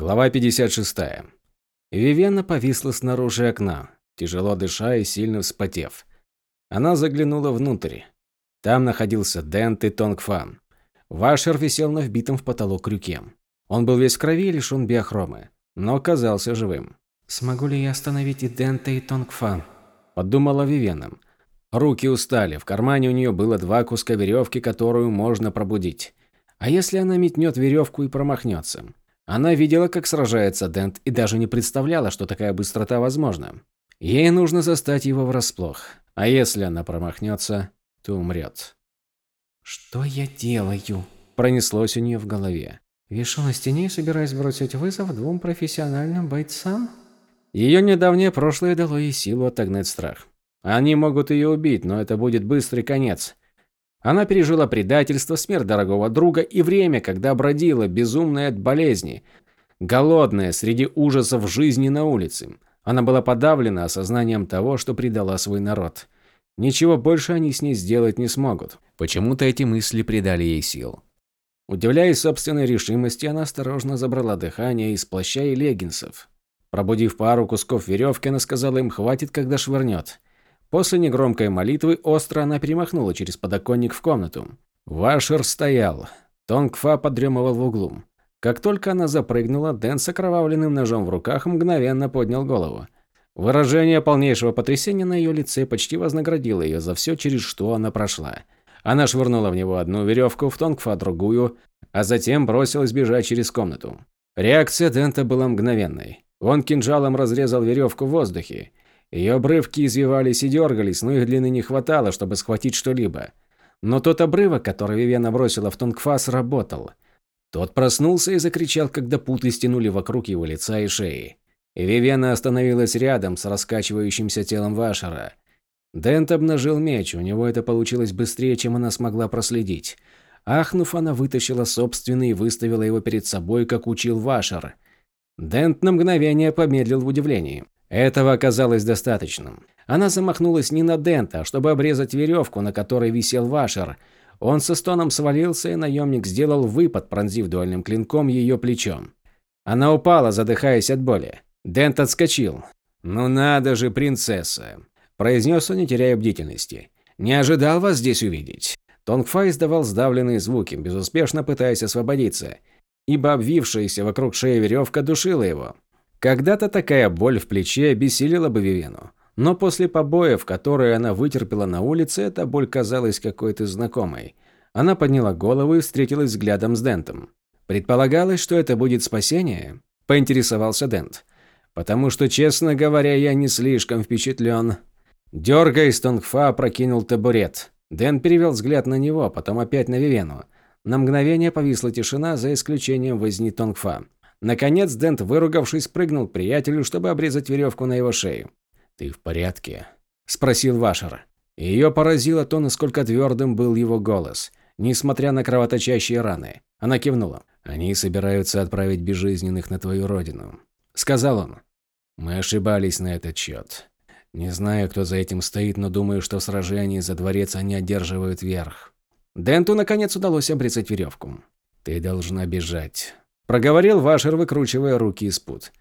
Глава 56. Вивенна повисла снаружи окна, тяжело дыша и сильно вспотев. Она заглянула внутрь. Там находился Дент и Тонгфан. Вашер висел на вбитом в потолок крюке. Он был весь в крови и лишен биохромы, но казался живым. «Смогу ли я остановить и Дента, и Тонгфан?» – подумала Вивенна. Руки устали, в кармане у нее было два куска веревки, которую можно пробудить. А если она метнет веревку и промахнется? Она видела, как сражается Дент, и даже не представляла, что такая быстрота возможна. Ей нужно застать его врасплох. А если она промахнется, то умрет. «Что я делаю?» Пронеслось у нее в голове. «Вешу на стене и собираюсь бросить вызов двум профессиональным бойцам?» Ее недавнее прошлое дало ей силу отогнать страх. Они могут ее убить, но это будет быстрый конец. Она пережила предательство, смерть дорогого друга и время, когда бродила, безумная от болезни, голодная среди ужасов жизни на улице. Она была подавлена осознанием того, что предала свой народ. Ничего больше они с ней сделать не смогут. Почему-то эти мысли придали ей сил. Удивляясь собственной решимости, она осторожно забрала дыхание из плаща и леггинсов. Пробудив пару кусков веревки, она сказала им «хватит, когда швырнет». После негромкой молитвы остро она перемахнула через подоконник в комнату. Вашер стоял. Тонгфа подремывал в углу. Как только она запрыгнула, Дэн с окровавленным ножом в руках мгновенно поднял голову. Выражение полнейшего потрясения на ее лице почти вознаградило ее за все, через что она прошла. Она швырнула в него одну веревку, в Тонгфа другую, а затем бросилась бежать через комнату. Реакция Дента была мгновенной. Он кинжалом разрезал веревку в воздухе. Ее обрывки извивались и дергались, но их длины не хватало, чтобы схватить что-либо. Но тот обрывок, который Вивена бросила в Тонгфас, работал. Тот проснулся и закричал, когда путы стянули вокруг его лица и шеи. И Вивена остановилась рядом с раскачивающимся телом Вашера. Дент обнажил меч, у него это получилось быстрее, чем она смогла проследить. Ахнув, она вытащила собственный и выставила его перед собой, как учил Вашер. Дент на мгновение помедлил в удивлении. Этого оказалось достаточным. Она замахнулась не на Дента, а чтобы обрезать веревку, на которой висел Вашер. Он со стоном свалился, и наемник сделал выпад, пронзив дуальным клинком ее плечом. Она упала, задыхаясь от боли. Дент отскочил. «Ну надо же, принцесса!» – произнес он, не теряя бдительности. «Не ожидал вас здесь увидеть». Тонгфа издавал сдавленные звуки, безуспешно пытаясь освободиться, ибо обвившаяся вокруг шеи веревка душила его. Когда-то такая боль в плече обессилила бы Вивену. Но после побоев, которые она вытерпела на улице, эта боль казалась какой-то знакомой. Она подняла голову и встретилась взглядом с Дентом. Предполагалось, что это будет спасение? Поинтересовался Дент. Потому что, честно говоря, я не слишком впечатлен. Дергаясь, Тонгфа прокинул табурет. Дент перевел взгляд на него, потом опять на Вивену. На мгновение повисла тишина, за исключением возни Тонгфа. Наконец Дент, выругавшись, прыгнул к приятелю, чтобы обрезать веревку на его шею. «Ты в порядке?» – спросил Вашер. Ее поразило то, насколько твердым был его голос, несмотря на кровоточащие раны. Она кивнула. «Они собираются отправить безжизненных на твою родину», – сказал он. «Мы ошибались на этот счет. Не знаю, кто за этим стоит, но думаю, что в сражении за дворец они одерживают верх». Денту, наконец, удалось обрезать веревку. «Ты должна бежать. Проговорил Вашер, выкручивая руки из пут.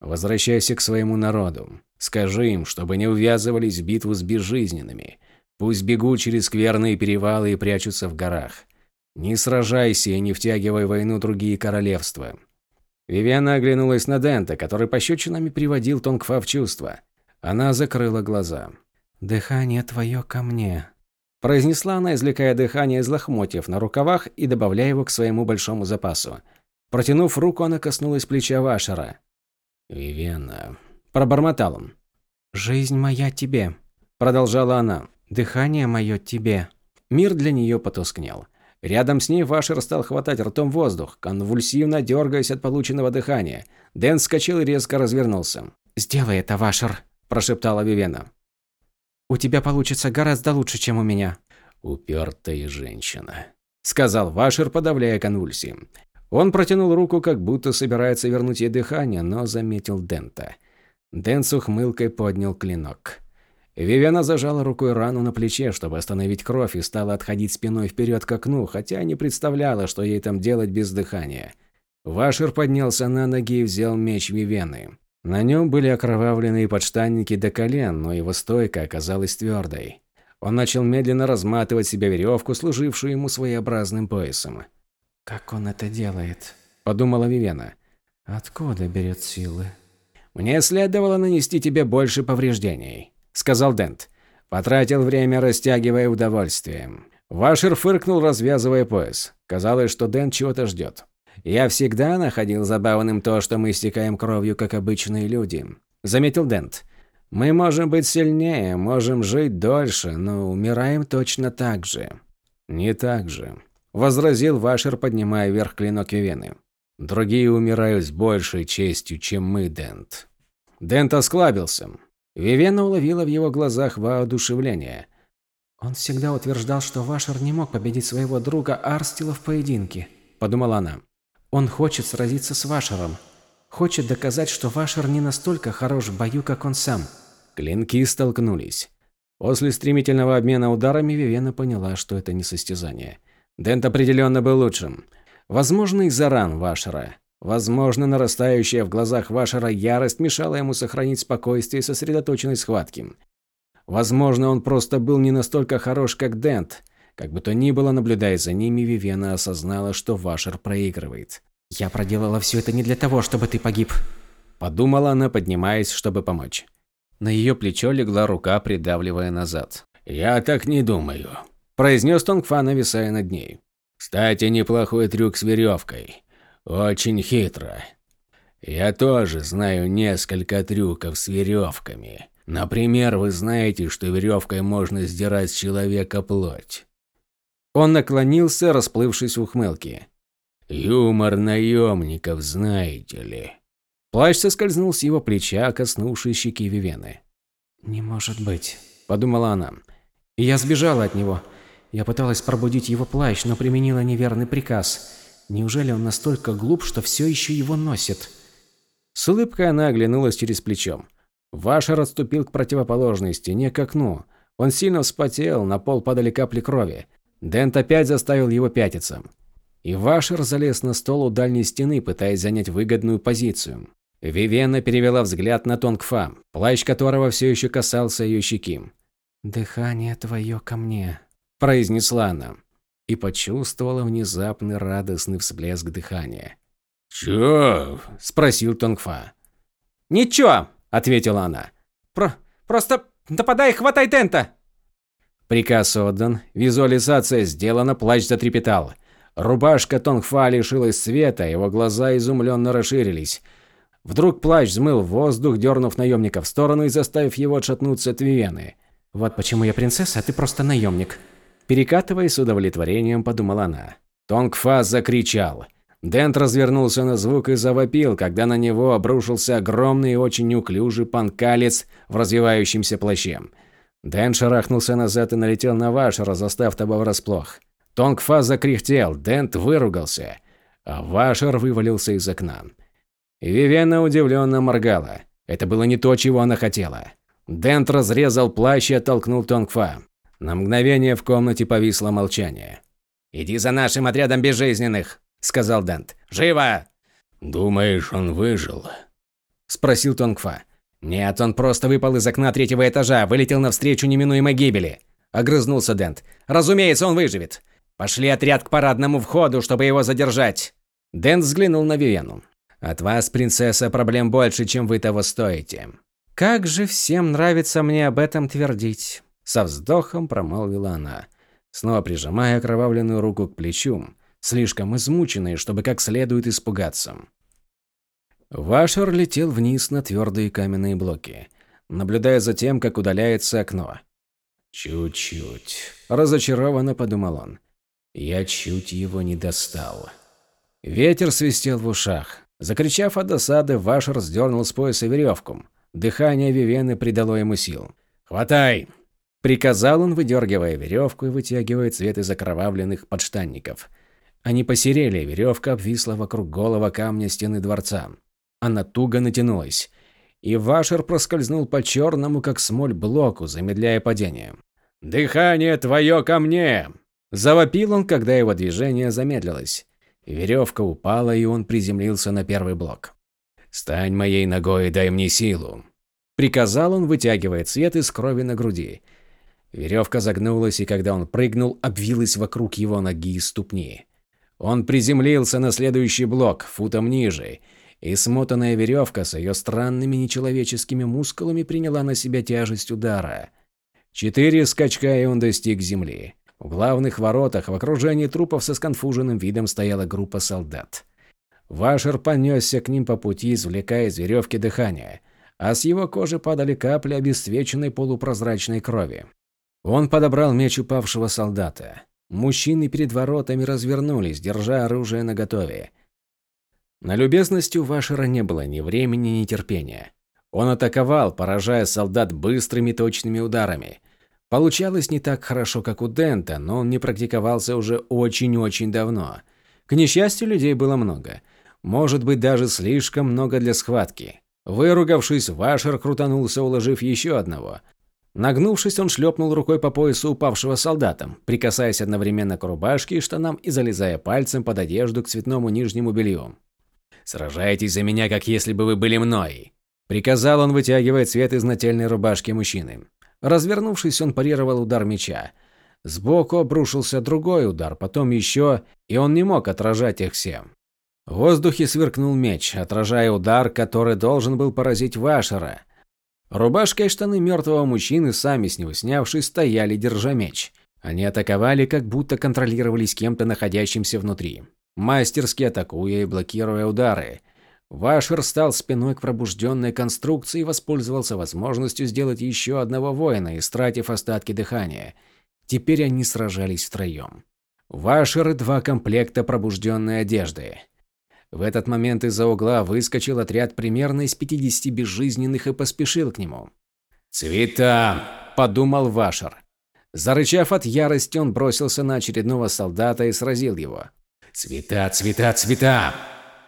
Возвращайся к своему народу. Скажи им, чтобы не увязывались в битву с безжизненными. Пусть бегут через скверные перевалы и прячутся в горах. Не сражайся и не втягивай в войну другие королевства. Вивиана оглянулась на Дента, который пощечинами приводил Тонгфа в чувство. Она закрыла глаза. «Дыхание твое ко мне», – произнесла она, извлекая дыхание из лохмотьев на рукавах и добавляя его к своему большому запасу. Протянув руку, она коснулась плеча Вашера. «Вивена...» – пробормотал он. «Жизнь моя тебе», – продолжала она. «Дыхание мое тебе». Мир для нее потускнел. Рядом с ней Вашер стал хватать ртом воздух, конвульсивно дергаясь от полученного дыхания. Дэн вскочил и резко развернулся. «Сделай это, Вашер», – прошептала Вивена. «У тебя получится гораздо лучше, чем у меня». «Упертая женщина», – сказал Вашер, подавляя конвульсии. Он протянул руку, как будто собирается вернуть ей дыхание, но заметил Дента. Дент с ухмылкой поднял клинок. Вивиана зажала рукой рану на плече, чтобы остановить кровь, и стала отходить спиной вперед к окну, хотя не представляла, что ей там делать без дыхания. Вашер поднялся на ноги и взял меч Вивены. На нем были окровавленные подштанники до колен, но его стойка оказалась твердой. Он начал медленно разматывать себе веревку, служившую ему своеобразным поясом. «Как он это делает?» – подумала Вивена. «Откуда берет силы?» «Мне следовало нанести тебе больше повреждений», – сказал Дент. Потратил время, растягивая удовольствие. Вашер фыркнул, развязывая пояс. Казалось, что Дент чего-то ждет. «Я всегда находил забавным то, что мы истекаем кровью, как обычные люди», – заметил Дент. «Мы можем быть сильнее, можем жить дольше, но умираем точно так же». «Не так же», – возразил Вашер, поднимая вверх клинок Вивены. «Другие умирают с большей честью, чем мы, Дент». Дент осклабился. Вивена уловила в его глазах воодушевление. «Он всегда утверждал, что Вашер не мог победить своего друга Арстила в поединке», – подумала она. Он хочет сразиться с Вашером. Хочет доказать, что Вашер не настолько хорош в бою, как он сам. Клинки столкнулись. После стремительного обмена ударами Вивена поняла, что это не состязание. Дент определенно был лучшим. Возможно, из-за ран Вашера. Возможно, нарастающая в глазах Вашера ярость мешала ему сохранить спокойствие и сосредоточенность схватки. Возможно, он просто был не настолько хорош, как Дент, как бы то ни было, наблюдая за ними, Вивена осознала, что Вашер проигрывает. «Я проделала все это не для того, чтобы ты погиб», – подумала она, поднимаясь, чтобы помочь. На ее плечо легла рука, придавливая назад. «Я так не думаю», – произнес Тонгфа, нависая над ней. «Кстати, неплохой трюк с веревкой. Очень хитро. Я тоже знаю несколько трюков с веревками. Например, вы знаете, что веревкой можно сдирать с человека плоть. Он наклонился, расплывшись в ухмылке. «Юмор наемников, знаете ли». Плащ соскользнул с его плеча, коснувшись щеки Вивены. «Не может быть», – подумала она. Я сбежала от него. Я пыталась пробудить его плащ, но применила неверный приказ. Неужели он настолько глуп, что все еще его носит? С улыбкой она оглянулась через плечо. Вашер отступил к противоположной стене, к окну. Он сильно вспотел, на пол падали капли крови. Дент опять заставил его пятиться. И Вашер залез на стол у дальней стены, пытаясь занять выгодную позицию. Вивена перевела взгляд на Тонгфа, плащ которого все еще касался ее щеки. «Дыхание твое ко мне», – произнесла она. И почувствовала внезапный радостный всплеск дыхания. «Чё?» – спросил Тонгфа. «Ничего», – ответила она. «Про... просто нападай и хватай Дента!» Приказ отдан, визуализация сделана, плащ затрепетал. Рубашка Тонгфа лишилась света, его глаза изумленно расширились. Вдруг плащ взмыл воздух, дернув наемника в сторону и заставив его отшатнуться от Вивены. «Вот почему я принцесса, а ты просто наемник». Перекатываясь с удовлетворением, подумала она. Тонгфа закричал. Дент развернулся на звук и завопил, когда на него обрушился огромный и очень неуклюжий панкалец в развивающемся плаще. Дэн шарахнулся назад и налетел на Вашера, застав того врасплох. Тонгфа закряхтел, Дент выругался, а Вашер вывалился из окна. Вивена удивленно моргала. Это было не то, чего она хотела. Дент разрезал плащ и оттолкнул Тонгфа. На мгновение в комнате повисло молчание. «Иди за нашим отрядом безжизненных», – сказал Дент. «Живо!» «Думаешь, он выжил?» – спросил Тонгфа. «Нет, он просто выпал из окна третьего этажа, вылетел навстречу неминуемой гибели», – огрызнулся Дент. «Разумеется, он выживет. Пошли отряд к парадному входу, чтобы его задержать». Дент взглянул на Виену. «От вас, принцесса, проблем больше, чем вы того стоите». «Как же всем нравится мне об этом твердить», – со вздохом промолвила она, снова прижимая окровавленную руку к плечу, слишком измученной, чтобы как следует испугаться. Вашер летел вниз на твердые каменные блоки, наблюдая за тем, как удаляется окно. «Чуть-чуть», – разочарованно подумал он. «Я чуть его не достал». Ветер свистел в ушах. Закричав от досады, Вашер сдернул с пояса веревку. Дыхание Вивены придало ему сил. «Хватай!» – приказал он, выдергивая веревку и вытягивая цвет из окровавленных подштанников. Они посерели, веревка обвисла вокруг голого камня стены дворца. Она туго натянулась. И Вашер проскользнул по черному, как смоль, блоку, замедляя падение. «Дыхание твое ко мне!» Завопил он, когда его движение замедлилось. Веревка упала, и он приземлился на первый блок. «Стань моей ногой и дай мне силу», – приказал он, вытягивая цвет из крови на груди. Веревка загнулась, и когда он прыгнул, обвилась вокруг его ноги и ступни. Он приземлился на следующий блок, футом ниже, и смотанная веревка с ее странными нечеловеческими мускулами приняла на себя тяжесть удара. Четыре скачка, и он достиг земли. В главных воротах в окружении трупов со сконфуженным видом стояла группа солдат. Вашер понесся к ним по пути, извлекая из веревки дыхание, а с его кожи падали капли обесцвеченной полупрозрачной крови. Он подобрал меч упавшего солдата. Мужчины перед воротами развернулись, держа оружие наготове. На любезность у Вашера не было ни времени, ни терпения. Он атаковал, поражая солдат быстрыми точными ударами. Получалось не так хорошо, как у Дента, но он не практиковался уже очень-очень давно. К несчастью, людей было много. Может быть, даже слишком много для схватки. Выругавшись, Вашер крутанулся, уложив еще одного. Нагнувшись, он шлепнул рукой по поясу упавшего солдата, прикасаясь одновременно к рубашке и штанам и залезая пальцем под одежду к цветному нижнему белью. «Сражайтесь за меня, как если бы вы были мной!» Приказал он, вытягивая цвет из нательной рубашки мужчины. Развернувшись, он парировал удар меча. Сбоку обрушился другой удар, потом еще, и он не мог отражать их все. В воздухе сверкнул меч, отражая удар, который должен был поразить Вашера. Рубашка и штаны мертвого мужчины, сами с него снявшись, стояли, держа меч. Они атаковали, как будто контролировались кем-то, находящимся внутри. Мастерски атакуя и блокируя удары. Вашер стал спиной к пробужденной конструкции и воспользовался возможностью сделать еще одного воина, истратив остатки дыхания. Теперь они сражались втроем. Вашер и два комплекта пробужденной одежды. В этот момент из-за угла выскочил отряд примерно из 50 безжизненных и поспешил к нему. «Цвета!» – подумал Вашер. Зарычав от ярости, он бросился на очередного солдата и сразил его. «Цвета, цвета, цвета!»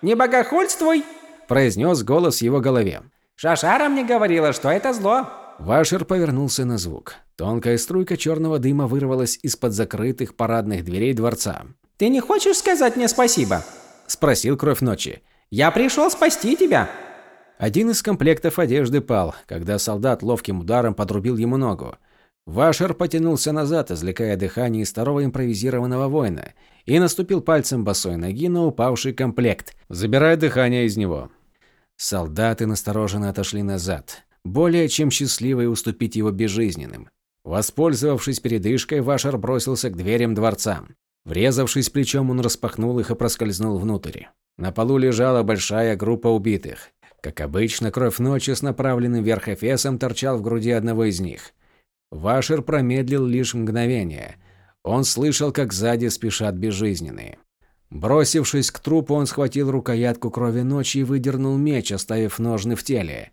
«Не богохульствуй!» – произнес голос в его голове. «Шашара мне говорила, что это зло!» Вашер повернулся на звук. Тонкая струйка черного дыма вырвалась из-под закрытых парадных дверей дворца. «Ты не хочешь сказать мне спасибо?» – спросил Кровь Ночи. «Я пришел спасти тебя!» Один из комплектов одежды пал, когда солдат ловким ударом подрубил ему ногу. Вашер потянулся назад, извлекая дыхание из второго импровизированного воина, и наступил пальцем босой ноги на упавший комплект, забирая дыхание из него. Солдаты настороженно отошли назад, более чем счастливые уступить его безжизненным. Воспользовавшись передышкой, Вашер бросился к дверям дворца. Врезавшись плечом, он распахнул их и проскользнул внутрь. На полу лежала большая группа убитых. Как обычно, кровь ночи с направленным вверх эфесом торчал в груди одного из них. Вашер промедлил лишь мгновение – он слышал, как сзади спешат безжизненные. Бросившись к трупу, он схватил рукоятку крови ночи и выдернул меч, оставив ножны в теле.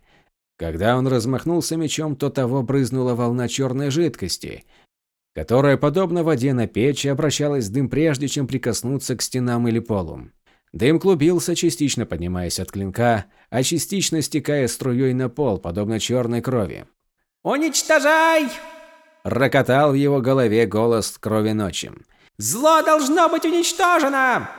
Когда он размахнулся мечом, то того брызнула волна черной жидкости, которая, подобно воде на печи, обращалась в дым прежде, чем прикоснуться к стенам или полу. Дым клубился, частично поднимаясь от клинка, а частично стекая струей на пол, подобно черной крови. «Уничтожай!» Рокотал в его голове голос крови ночи. «Зло должно быть уничтожено!»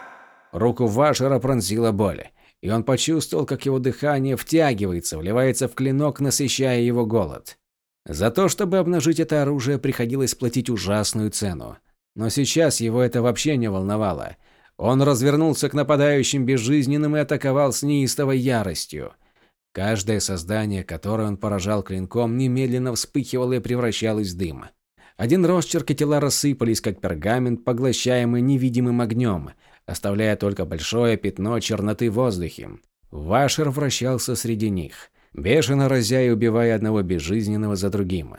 Руку Вашера пронзила боль, и он почувствовал, как его дыхание втягивается, вливается в клинок, насыщая его голод. За то, чтобы обнажить это оружие, приходилось платить ужасную цену. Но сейчас его это вообще не волновало. Он развернулся к нападающим безжизненным и атаковал с неистовой яростью. Каждое создание, которое он поражал клинком, немедленно вспыхивало и превращалось в дым. Один росчерк и тела рассыпались, как пергамент, поглощаемый невидимым огнем, оставляя только большое пятно черноты в воздухе. Вашер вращался среди них, бешено разя и убивая одного безжизненного за другим.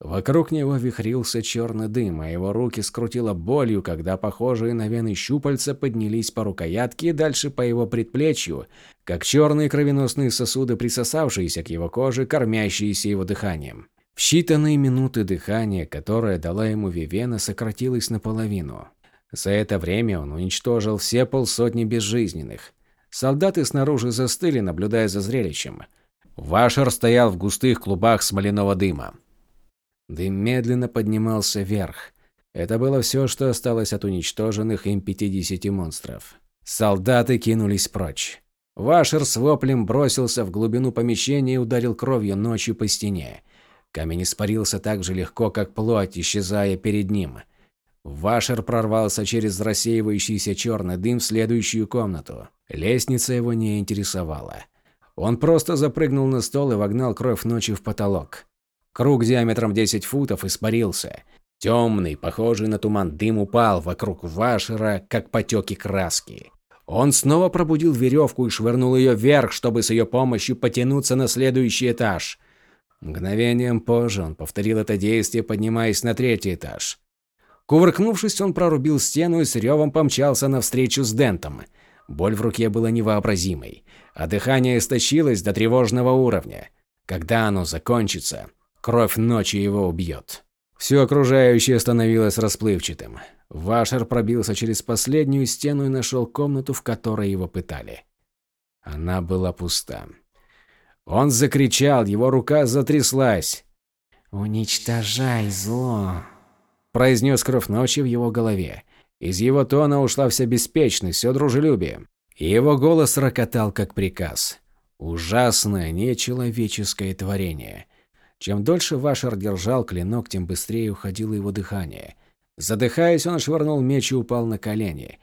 Вокруг него вихрился черный дым, а его руки скрутило болью, когда похожие на вены щупальца поднялись по рукоятке и дальше по его предплечью, как черные кровеносные сосуды, присосавшиеся к его коже, кормящиеся его дыханием. В считанные минуты дыхание, которое дала ему Вивена, сократилось наполовину. За это время он уничтожил все полсотни безжизненных. Солдаты снаружи застыли, наблюдая за зрелищем. Вашер стоял в густых клубах смоляного дыма. Дым медленно поднимался вверх. Это было все, что осталось от уничтоженных им 50 монстров. Солдаты кинулись прочь. Вашер с воплем бросился в глубину помещения и ударил кровью ночью по стене. Камень испарился так же легко, как плоть, исчезая перед ним. Вашер прорвался через рассеивающийся черный дым в следующую комнату. Лестница его не интересовала. Он просто запрыгнул на стол и вогнал кровь ночи в потолок. Круг диаметром 10 футов испарился. Темный, похожий на туман дым упал вокруг Вашера, как потеки краски. Он снова пробудил веревку и швырнул ее вверх, чтобы с ее помощью потянуться на следующий этаж. Мгновением позже он повторил это действие, поднимаясь на третий этаж. Кувыркнувшись, он прорубил стену и с ревом помчался навстречу с Дентом. Боль в руке была невообразимой, а дыхание истощилось до тревожного уровня. Когда оно закончится, кровь ночи его убьет. Все окружающее становилось расплывчатым. Вашер пробился через последнюю стену и нашел комнату, в которой его пытали. Она была пуста. Он закричал, его рука затряслась. «Уничтожай зло!» произнес кровь ночи в его голове. Из его тона ушла вся беспечность, все дружелюбие. Его голос рокотал как приказ. Ужасное, нечеловеческое творение. Чем дольше Вашер держал клинок, тем быстрее уходило его дыхание. Задыхаясь, он швырнул меч и упал на колени.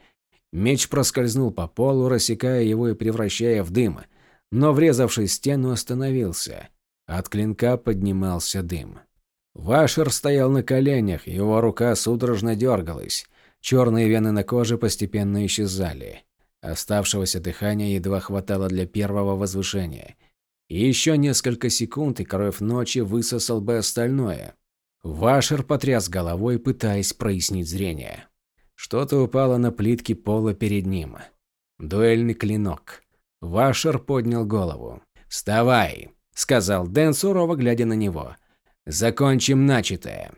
Меч проскользнул по полу, рассекая его и превращая в дым, но, врезавшись в стену, остановился. От клинка поднимался дым. Вашер стоял на коленях, его рука судорожно дергалась. Черные вены на коже постепенно исчезали. Оставшегося дыхания едва хватало для первого возвышения – и еще несколько секунд, и кровь ночи высосал бы остальное. Вашер потряс головой, пытаясь прояснить зрение. Что-то упало на плитки пола перед ним. Дуэльный клинок. Вашер поднял голову. «Вставай!» – сказал Дэн, сурово глядя на него. «Закончим начатое!»